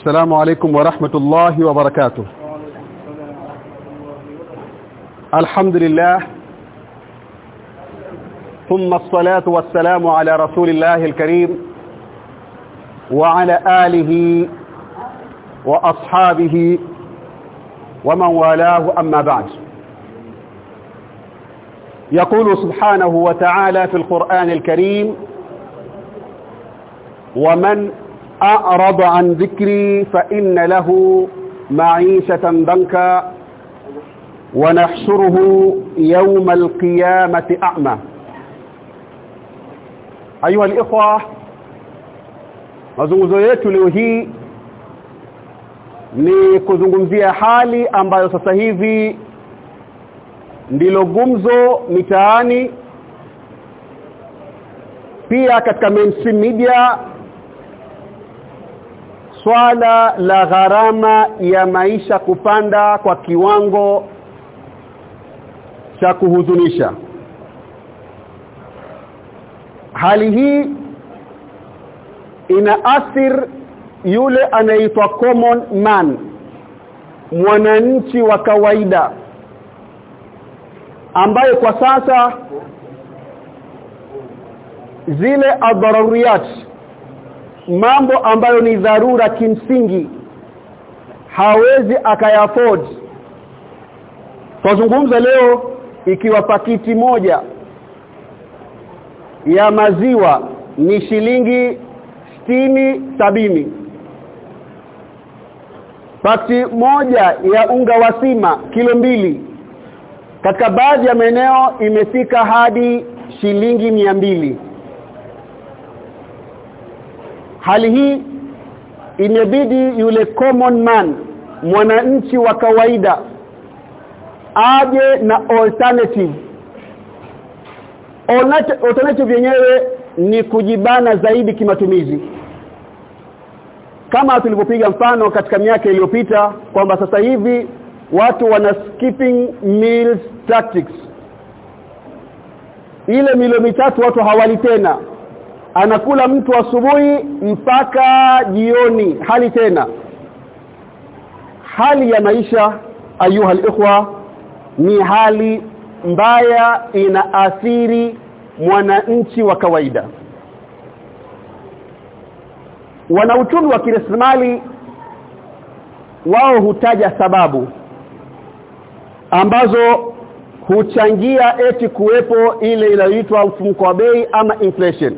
السلام عليكم ورحمة الله وبركاته. الحمد لله. ثم الصلاة والسلام على رسول الله الكريم وعلى آله وأصحابه ومن والاه أما بعد. يقول سبحانه وتعالى في القرآن الكريم ومن أعرض عن ذكري فإن له معيشة ضنكا ونحشره يوم القيامة أعمى أيها الإخوة mazungumzo yetu leo hii ni kuzungumzia hali ambayo sasa hivi ndilo gumzo mitaani pia katika mainstream media swala la gharama ya maisha kupanda kwa kiwango cha kuhuzunisha. Hali hii ina athir yule anaitwa common man mwananchi wa kawaida ambaye kwa sasa zile adaruriyat mambo ambayo ni dharura kimsingi. Hawezi akayafford tuzungumza leo ikiwa pakiti moja ya maziwa ni shilingi stini sabini. Pakiti moja ya unga wa sima kilo mbili. Katika baadhi ya maeneo imefika hadi shilingi mbili hali hii imebidi yule common man mwananchi wa kawaida aje na alternative. Alternative yenyewe ni kujibana zaidi kimatumizi. Kama tulivyopiga mfano katika miaka iliyopita kwamba sasa hivi watu wana skipping meals tactics. Ile milo mitatu watu hawali tena anakula mtu asubuhi mpaka jioni hali tena. Hali ya maisha ayuha ikhwa ni hali mbaya inaathiri mwananchi wa kawaida. Wanauchumi wa kiraslimali wao hutaja sababu ambazo huchangia eti kuwepo ile inayoitwa mfumuko wa bei ama inflation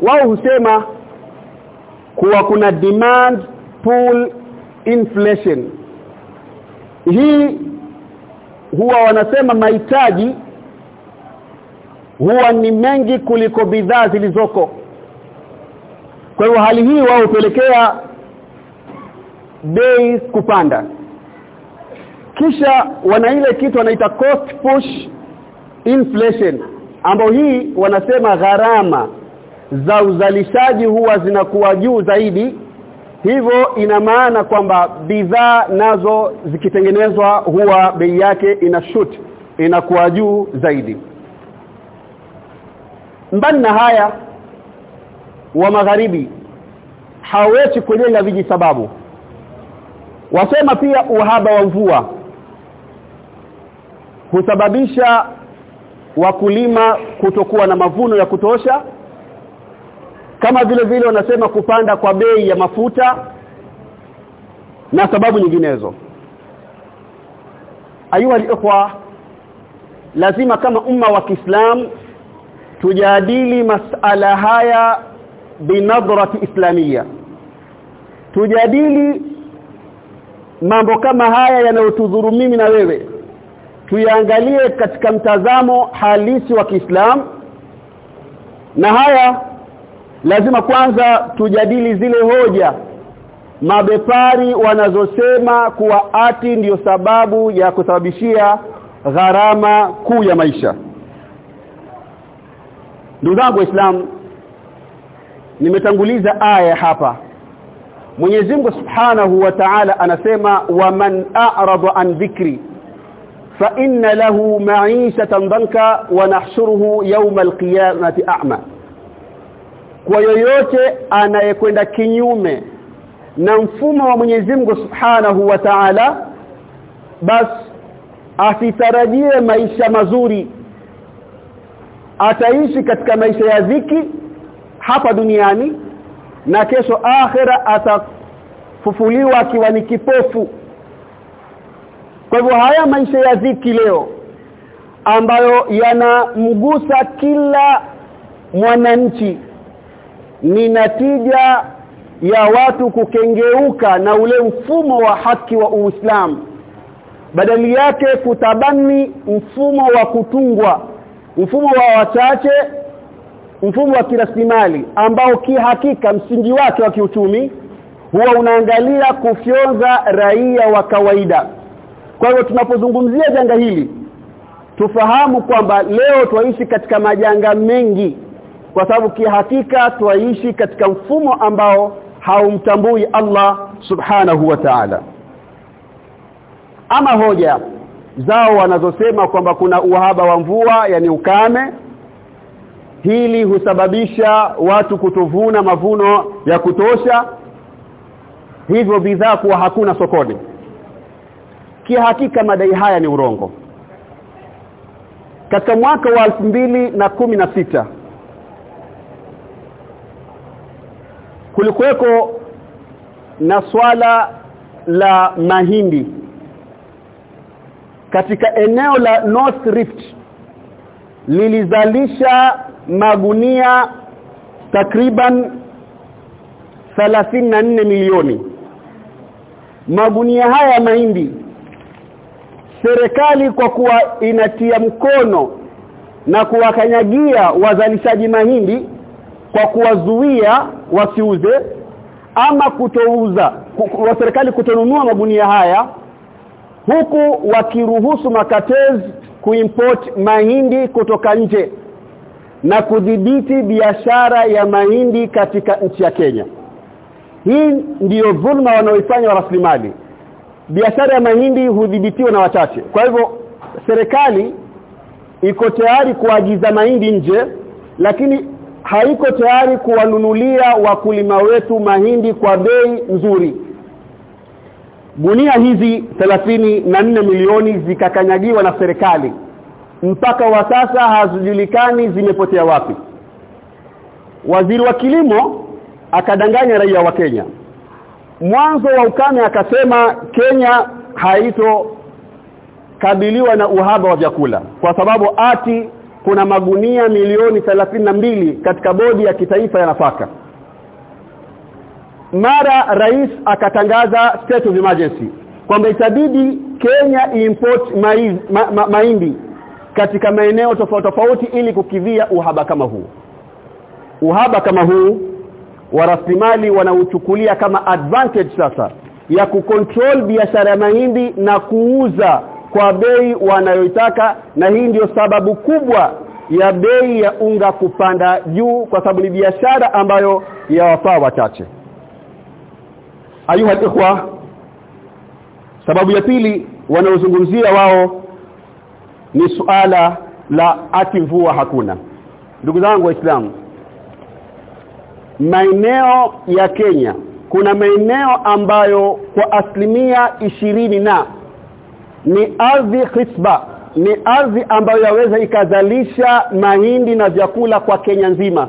wao husema kuwa kuna demand pull inflation. Hii huwa wanasema mahitaji huwa ni mengi kuliko bidhaa zilizoko. Kwa hiyo hali hii wao hupelekea bei kupanda. Kisha wana ile kitu wanaita cost push inflation ambao hii wanasema gharama za uzalishaji huwa zinakuwa juu zaidi. Hivyo ina maana kwamba bidhaa nazo zikitengenezwa huwa bei yake ina shoot inakuwa juu zaidi. Mbali na haya wa magharibi hawezi kujenga viji sababu. Wasema pia uhaba wa mvua husababisha wakulima kutokuwa na mavuno ya kutosha kama vile vile wanasema kupanda kwa bei ya mafuta na sababu nyinginezo. Ayuha ikhwa lazima kama umma wa Kiislam tujadili masala haya binadrati islamia. Tujadili mambo kama haya yanayotudhuru mimi na wewe. Tuyaangalie katika mtazamo halisi wa Kiislamu na haya lazima kwanza tujadili zile hoja. Mabepari wanazosema kuwa ati ndiyo sababu ya kusababishia gharama kuu ya maisha. Ndugu zangu waislamu nimetanguliza aya hapa. Mwenyezi Mungu Subhanahu wa Ta'ala anasema wa man a'rada an dhikri fa inna lahu ma'ishatan danka wa nahshuruhu yawm al-qiyamati a'ma kwa yoyote anayekwenda kinyume na mfumo wa Mwenyezi Mungu Subhanahu wa Ta'ala bas asitarajie maisha mazuri. Ataishi katika maisha ya dhiki hapa duniani na kesho akhera atafufuliwa akiwa ni kipofu. Kwa hivyo haya maisha ya dhiki leo ambayo yanamgusa kila mwananchi ni natija ya watu kukengeuka na ule mfumo wa haki wa Uislamu. Badali yake kutabani mfumo wa kutungwa mfumo wa wachache mfumo wa kiraslimali ambao kihakika msingi wake wa kiuchumi huwa unaangalia kufyonza raia wa kawaida. Kwa hiyo tunapozungumzia janga hili tufahamu kwamba leo twaishi katika majanga mengi kwa sababu kihakika twaishi katika mfumo ambao haumtambui Allah subhanahu wa ta'ala. Ama hoja zao wanazosema kwamba kuna uhaba wa mvua yani ukame hili husababisha watu kutovuna mavuno ya kutosha hivyo bidhaa kuwa hakuna sokoni. Kihakika madai haya ni urongo. Katika mwaka wa na sita kulikuweko na swala la mahindi katika eneo la North Rift. Lilizalisha magunia takriban 34 milioni. Magunia haya ya mahindi serikali kwa kuwa inatia mkono na kuwakanyagia wazalishaji mahindi kwa kuwazuia wasiuze ama kutouza wa serikali kutonunua magunia haya huku wakiruhusu makatez kuimport mahindi kutoka nje na kudhibiti biashara ya mahindi katika nchi ya Kenya. Hii ndiyo dhulma wanaoifanya wa rasilimali. Biashara ya mahindi hudhibitiwa na wachache. Kwa hivyo serikali iko tayari kuagiza mahindi nje lakini haiko tayari kuwanunulia wakulima wetu mahindi kwa bei nzuri. Gunia hizi na nne milioni zikakanyagiwa na serikali. Mpaka wa sasa hazijulikani zimepotea wapi. Waziri wa kilimo akadanganya raia wa Kenya. Mwanzo wa ukame akasema Kenya haito kabiliwa na uhaba wa vyakula kwa sababu ati kuna magunia milioni mbili katika bodi ya kitaifa ya nafaka. Mara rais akatangaza state of emergency kwamba itabidi Kenya import maiz, ma, ma, mahindi katika maeneo tofauti tofauti ili kukivia uhaba kama huu. Uhaba kama huu wa rasilimali wanauchukulia kama advantage sasa ya kucontrol biashara ya mahindi na kuuza kwa bei wanayoitaka na hii ndiyo sababu kubwa ya bei ya unga kupanda juu kwa sababu ni biashara ambayo ya yawafaa wachache. Ayuha ikhwa sababu ya pili wanaozungumzia wao ni suala la ati mvua hakuna. Ndugu zangu waislamu maeneo ya Kenya kuna maeneo ambayo kwa asilimia ishirini na ni ardhi khisba. Ni ardhi ambayo yaweza ikazalisha mahindi na vyakula kwa Kenya nzima.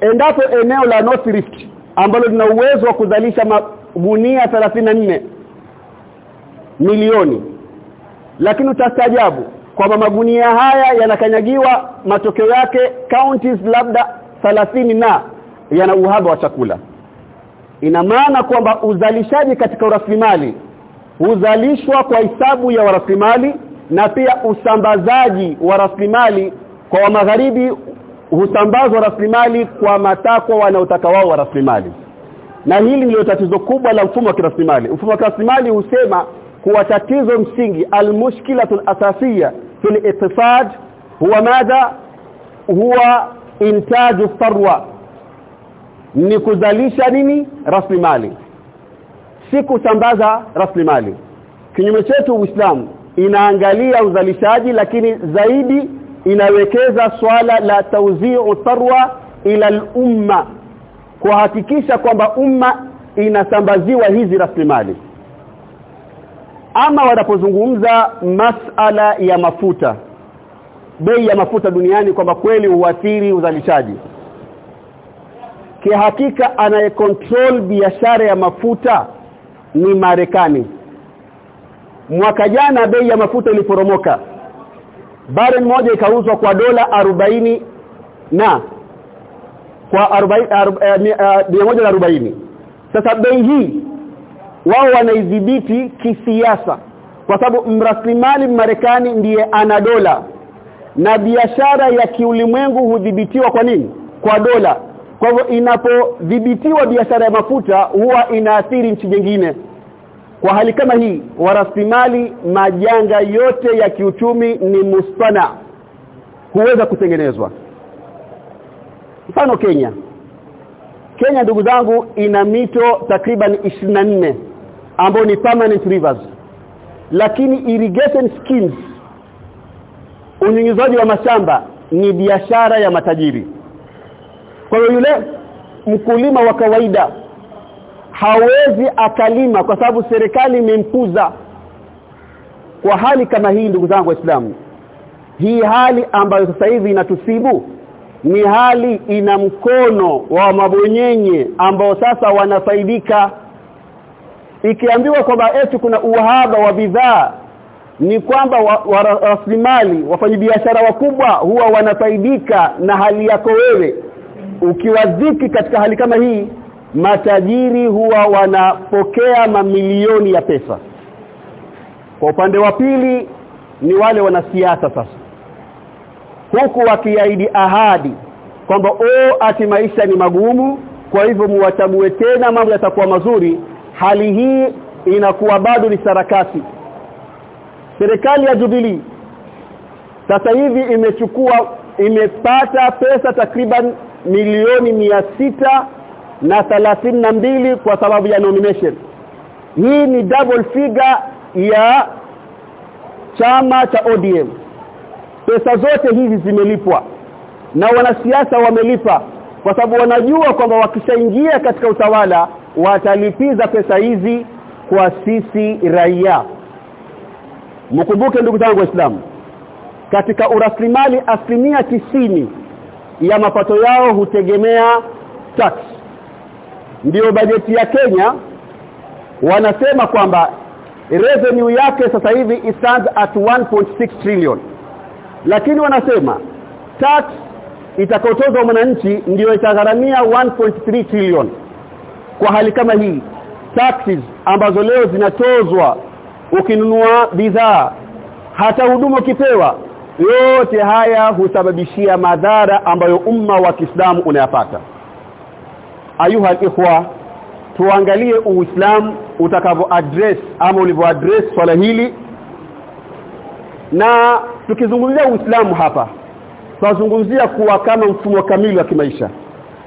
Endapo eneo la North Rift ambalo lina uwezo wa kuzalisha magunia 34 milioni. Lakini utastaajabu kwamba magunia haya yanakanyagiwa matokeo yake counties labda 30 na yana uhaba wa chakula. Ina maana kwamba uzalishaji katika rasilimali huzalishwa kwa hisabu ya rasilimali na pia usambazaji wa rasilimali kwa wa magharibi husambazwa rasilimali kwa matakwa wanaotaka wao wa rasilimali. Na hili ndio tatizo kubwa la mfumo wa kiraslimali mfumo wa kiraslimali husema kuwa tatizo msingi almushkilatul asasiya fil iqtisad huwa madha huwa intaju farwa ni kuzalisha nini? Rasilimali si kusambaza rasilimali. Kinyume chetu uislamu inaangalia uzalishaji lakini zaidi inawekeza swala la tauzi'u tarwa ila al-umma kuhakikisha kwamba umma inasambaziwa hizi rasilimali. Ama wanapozungumza masala ya mafuta bei ya mafuta duniani kwamba kweli huathiri uzalishaji. Kihakika anayecontrol biashara ya mafuta ni Marekani. Mwaka jana bei ya mafuta iliporomoka. Barrel moja ikauzwa kwa dola 40 na kwa 40 sasa bei hii wao wanaidhibiti kisiasa. Kwa sababu mraslimali Marekani ndiye ana dola. Na biashara ya kiulimwengu hudhibitiwa kwa nini? Kwa dola kwa hivyo inapodhibitiwa biashara ya mafuta huwa inaathiri nchi nyingine. Kwa hali kama hii warasimali majanga yote ya kiuchumi ni mustana. Huweza kutengenezwa. Mfano Kenya. Kenya ndugu zangu ina mito takriban 24 ambayo ni permanent rivers. Lakini irrigation schemes unyunyizaji wa mashamba ni biashara ya matajiri kwa hiyo yule mkulima wa kawaida hawezi akalima kwa sababu serikali imempuza. Kwa hali kama hii ndugu zangu waislamu hii hali ambayo sasa hivi inatusibu ni hali ina mkono wa mabonyenye ambao sasa wanafaidika. Ikiambiwa kwamba eti kuna uhaba wa bidhaa ni kwamba wa, wa, wa wafanyabiashara wakubwa huwa wanafaidika na hali yako wewe ukiwaziki katika hali kama hii matajiri huwa wanapokea mamilioni ya pesa. Kwa upande wa pili ni wale wanasiasa sasa. Huku wakiahidi ahadi kwamba o ati maisha ni magumu kwa hivyo muwachague tena mambo yatakuwa mazuri hali hii inakuwa bado ni sarakasi. Serikali ya Jubilee sasa hivi imechukua imepata pesa takriban milioni mia sita na thalathini na mbili kwa sababu ya nomination. Hii ni double figure ya chama cha ODM pesa zote hizi zimelipwa na wanasiasa wamelipa kwa sababu wanajua kwamba wakishaingia katika utawala watalipiza pesa hizi kwa sisi raia. Mkumbuke ndugu zangu waislamu katika uraslimali asilimia tisini ya mapato yao hutegemea tax. Ndio bajeti ya Kenya wanasema kwamba revenue yake sasa hivi stands at 1.6 trillion. Lakini wanasema tax itakotozwa mwananchi ndio itagharamia 1.3 trillion. Kwa hali kama hii taxes ambazo leo zinatozwa ukinunua bidhaa hata huduma ukipewa yote haya husababishia madhara ambayo umma wa Kiislamu unayapata. Ayuha ikhwa tuangalie uislamu utakavyo address ama ulivyo address swala hili. Na tukizungumzia uislamu hapa tunazungumzia kuwa kama mfumo kamili wa kimaisha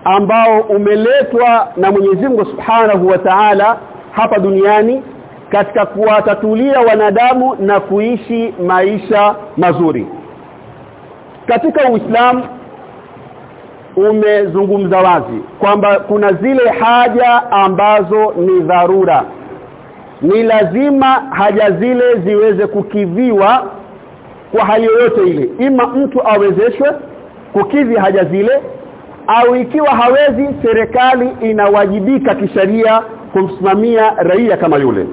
ambao umeletwa na Mwenyezi Mungu Subhanahu wa Ta'ala hapa duniani katika kuwatatulia wanadamu na kuishi maisha mazuri katika Uislamu umezungumza wazi kwamba kuna zile haja ambazo ni dharura. Ni lazima haja zile ziweze kukiviwa kwa hali yoyote ile. Ima mtu awezeshwe kukidhi haja zile au ikiwa hawezi serikali inawajibika kisheria kumsimamia raia kama yule.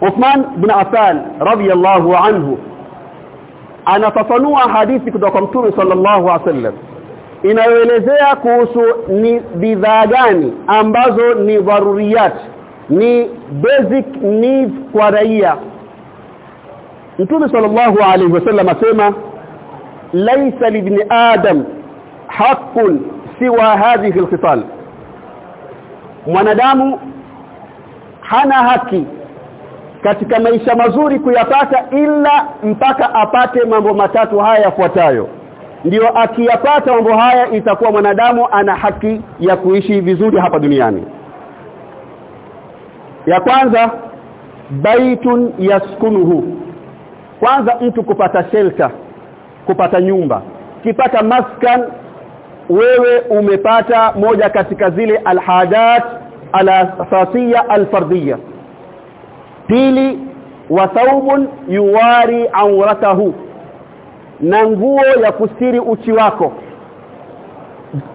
Uthman bin Affan radiyallahu anhu anafafanua hadithi kutoka kwa Mtume sallallahu alaihi wasallam. Inayoelezea kuhusu ni bidhaa gani ambazo ni dharuriyat ni basic needs kwa raia. Mtume sallallahu alaihi wasallam asema laisa libni adam haqqun siwa hadhihi alkhisal mwanadamu hana haki katika maisha mazuri kuyapata ila mpaka apate mambo matatu haya yafuatayo. Ndio akiyapata mambo haya itakuwa mwanadamu ana haki ya kuishi vizuri hapa duniani. Ya kwanza baitun yaskunuhu. Kwanza mtu kupata shelter kupata nyumba. Kipata maskan wewe umepata moja katika zile alhadat alasasiya alfardiyya pili wa thawbun yuwari awratahu na nguo ya kustiri uchi wako.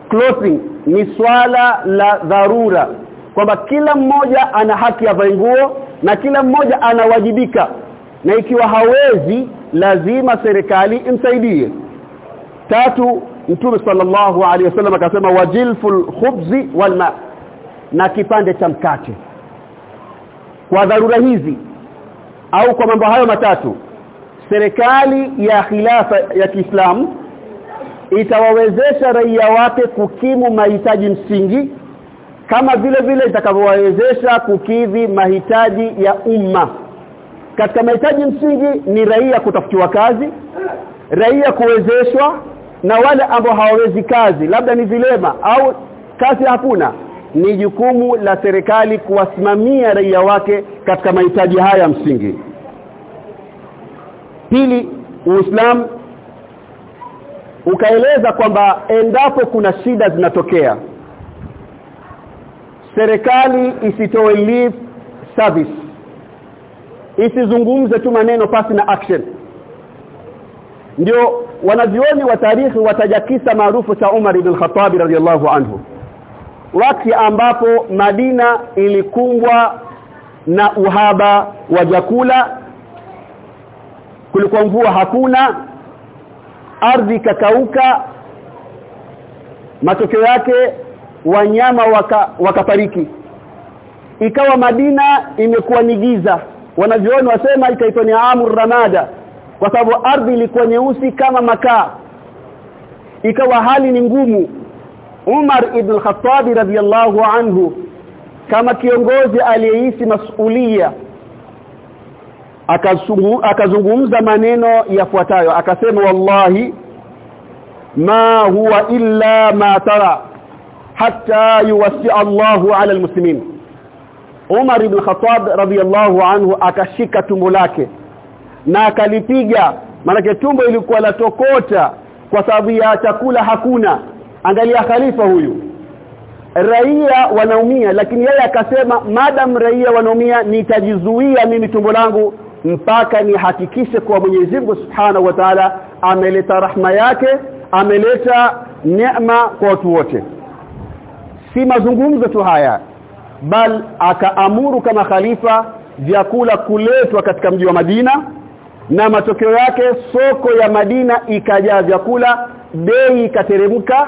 Clothing ni swala la dharura kwamba kila mmoja ana haki ya nguo na kila mmoja anawajibika na ikiwa hawezi lazima serikali imsaidie. Tatu mtume sallallahu alaihi wasallam akasema wajilful khubzi walma na kipande cha mkate kwa dharura hizi au kwa mambo hayo matatu serikali ya khilafa ya Kiislamu itawawezesha raia wake kukimu mahitaji msingi kama vile vile itakavyowawezesha kukidhi mahitaji ya umma. Katika mahitaji msingi ni raia kutafutiwa kazi raia kuwezeshwa na wale ambao hawawezi kazi labda ni vilema au kazi hakuna ni jukumu la serikali kuwasimamia raia wake katika mahitaji haya msingi. Pili Uislamu ukaeleza kwamba endapo kuna shida zinatokea serikali isitoe leave service isizungumze tu maneno pasi na action. Ndio wanavioni wa tarikhi wataja kisa maarufu cha Umar ibn Khattab radhiallahu anhu wakati ambapo Madina ilikumbwa na uhaba wa chakula kulikuwa mvua hakuna ardhi kakauka matokeo yake wanyama waka, wakafariki. Ikawa Madina imekuwa ni giza. Wanavyoona wasema ikaitwa ni amur ramada kwa sababu ardhi ilikuwa nyeusi kama makaa. Ikawa hali ni ngumu Umar ibn Khattab radhiyallahu anhu kama kiongozi aliyehisi masulia. Akazungumza maneno yafuatayo. Akasema wallahi ma huwa illa ma tara hatta yuwasi Allahu ala almuslimin. Umar ibn Khattab radhiyallahu anhu akashika tumbo lake na akalipiga. Maana tumbo ilikuwa la tokota kwa sababu ya chakula hakuna angalia khalifa huyu. Raia wanaumia lakini yeye akasema madam raia wanaumia nitajizuia mimi tumbo langu mpaka nihakikishe kwa Mwenyezi Mungu Subhanahu wa Ta'ala ameleta rahma yake ameleta neema kwa watu wote. Si mazungumzo tu haya bal akaamuru kama khalifa vyakula kuletwa katika mji wa Madina na matokeo yake soko ya Madina ikajaa vyakula bei ikateremka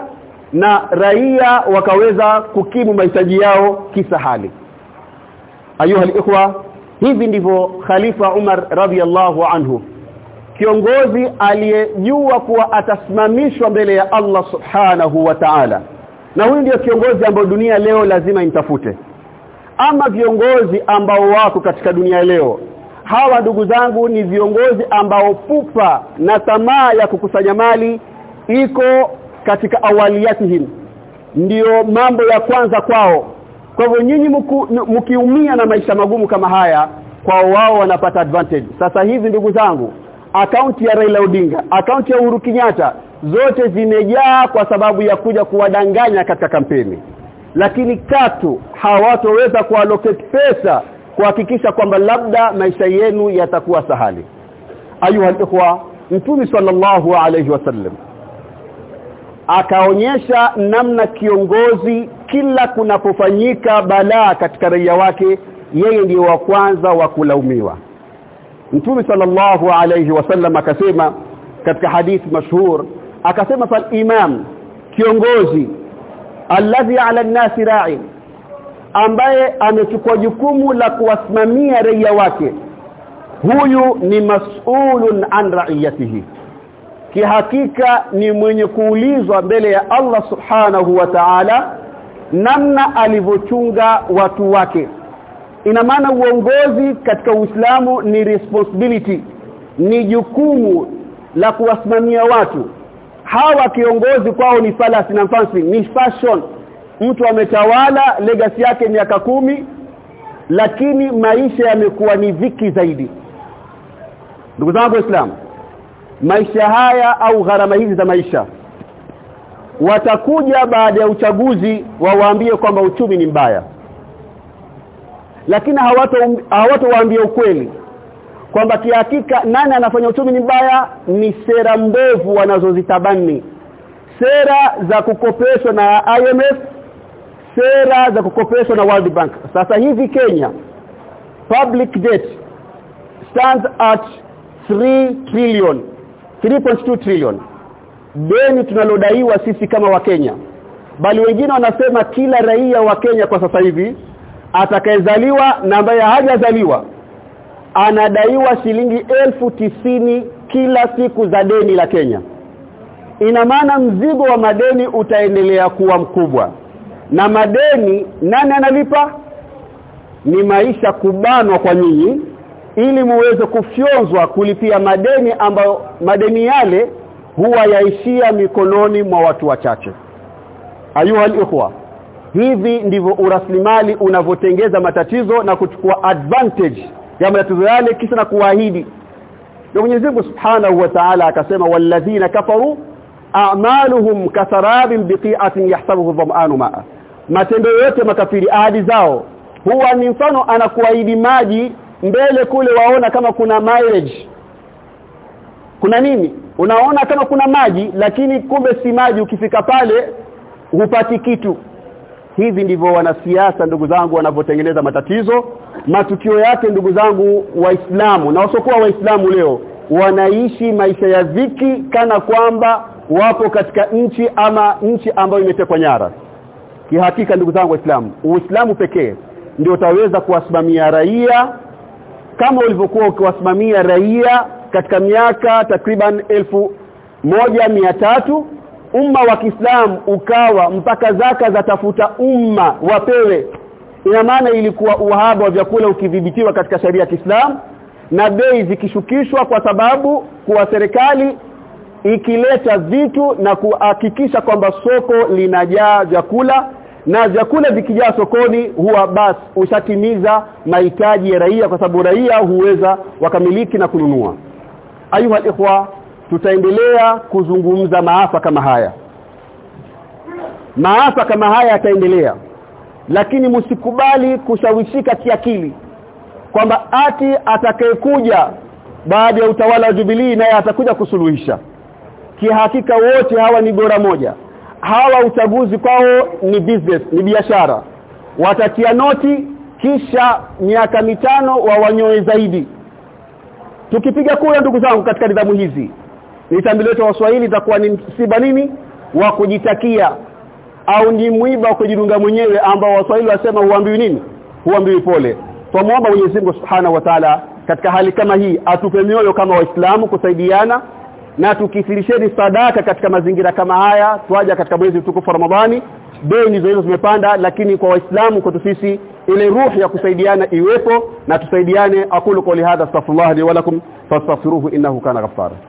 na raia wakaweza kukimu mahitaji yao kisahali. Ayuha ikhwa hivi ndivyo khalifa Umar radhiallahu anhu kiongozi aliyejua kuwa atasimamishwa mbele ya Allah subhanahu wa ta'ala. Na huyu ndio kiongozi ambao dunia leo lazima intafute ama viongozi ambao wako katika dunia leo hawa ndugu zangu ni viongozi ambao pupa na tamaa ya kukusanya mali iko katika awaliyatihim ndiyo mambo ya kwanza kwao. Kwa hivyo nyinyi mkiumia na maisha magumu kama haya kwao wao wanapata advantage. Sasa hivi ndugu zangu akaunti ya Raila Odinga akaunti ya Uhuru Kenyatta zote zimejaa kwa sababu ya kuja kuwadanganya katika kampeni. Lakini katu hawatoweza kuallocate pesa kuhakikisha kwamba labda maisha yenu yatakuwa sahali. Ayuha ikhwa mtume sallallahu alayhi wasallam akaonyesha namna kiongozi kila kunapofanyika balaa katika raia wake yeye ndiye wa kwanza wa kulaumiwa. Mtume sallallahu alayhi wasallam akasema katika hadithi mashhur akasema fal imam kiongozi alladhi ala nasi ra'i ambaye amechukua jukumu la kuwasimamia raia wake huyu ni mas'ulun an ra'iyatihi kihakika ni mwenye kuulizwa mbele ya Allah subhanahu wa ta'ala namna alivyochunga watu wake. Ina maana uongozi katika Uislamu ni responsibility ni jukumu la kuwasimamia watu. Hawa kiongozi kwao ni falasi na fancy ni fashion. Mtu ametawala legacy yake miaka kumi lakini maisha yamekuwa ni viki zaidi. Ndugu zangu waislamu maisha haya au gharama hizi za maisha watakuja baada ya uchaguzi wawaambie kwamba uchumi ni mbaya. Lakini hawato hawatowaambia ukweli kwamba kihakika nani anafanya uchumi ni mbaya? Ni sera mbovu wanazozitabani. Sera za kukopeshwa na IMF sera za kukopeshwa na World Bank. Sasa hivi Kenya public debt stands at 3 trillion 3.2 trillion. Deni tunalodaiwa sisi kama wakenya. Bali wengine wanasema kila raia wa Kenya kwa sasa hivi atakayezaliwa na ambaye hajazaliwa anadaiwa shilingi elfu tisini kila siku za deni la Kenya. Ina maana mzigo wa madeni utaendelea kuwa mkubwa. Na madeni nani analipa? Ni maisha kubanwa kwa nyinyi ili muweze kufyonzwa kulipia madeni ambayo madeni yale huwa yaishia mikononi mwa watu wachache. Ayuha ikhwa hivi ndivyo uraslimali unavyotengeza matatizo na kuchukua advantage ya matatizo yale kisha na kuahidi na Mwenyezi Mungu Subhanahu wa Ta'ala akasema walladhina kafaru a'maluhum kasarabin biqi'atin yahsabuhu dhama'anu ma'a. Matendo yote makafiri ahadi zao huwa ni mfano anakuahidi maji mbele kule waona kama kuna mileage. Kuna nini? Unaona kama kuna maji lakini kumbe si maji. Ukifika pale hupati kitu. Hivi ndivyo wanasiasa ndugu zangu wanavyotengeneza matatizo. Matukio yake ndugu zangu waislamu na wasokuwa waislamu leo wanaishi maisha ya dhiki kana kwamba wapo katika nchi ama nchi ambayo imetekwa nyara. Kihakika ndugu zangu waislamu uislamu pekee ndio utaweza kuwasimamia raia kama ulivyokuwa ukiwasimamia raia katika miaka takriban elfu moja mia tatu umma wa Kiislamu ukawa mpaka zaka za tafuta umma wapewe. Ina maana ilikuwa uhaba wa vyakula ukidhibitiwa katika sheria ya Kiislamu na bei zikishukishwa kwa sababu kuwa serikali ikileta vitu na kuhakikisha kwamba soko linajaa vyakula na vyakula vikijaa sokoni huwa basi ushatimiza mahitaji ya raia kwa sababu raia huweza wakamiliki na kununua. Ayuha ikhwa tutaendelea kuzungumza maafa kama haya. Maafa kama haya yataendelea. Lakini msikubali kushawishika kiakili kwamba ati atakayekuja baada ya utawala wa jubilii naye atakuja kusuluhisha. Kihakika wote hawa ni bora moja hawa uchaguzi kwao ni business ni biashara. Watatia noti kisha miaka mitano wa wanyoe zaidi. Tukipiga kura ndugu zangu katika nidhamu hizi nitambileto waswahili itakuwa ni msiba nini? Wa kujitakia au ni mwiba wa kujidunga mwenyewe ambao waswahili wasema huambiwi nini? Huambiwi pole. Tuomba Mwenyezi Mungu Subhanahu wa Ta'ala katika hali kama hii atupe mioyo kama waislamu kusaidiana na tukithirisheni sadaka katika mazingira kama haya twaja katika mwezi mtukufu Ramadhani. Bei ndizo hizo zimepanda lakini kwa waislamu kwetu sisi ile ruhu ya kusaidiana iwepo na tusaidiane. Aqulu qawli hadha astaghfirullah li wa lakum fastaghfiruhu innahu kana ghaffara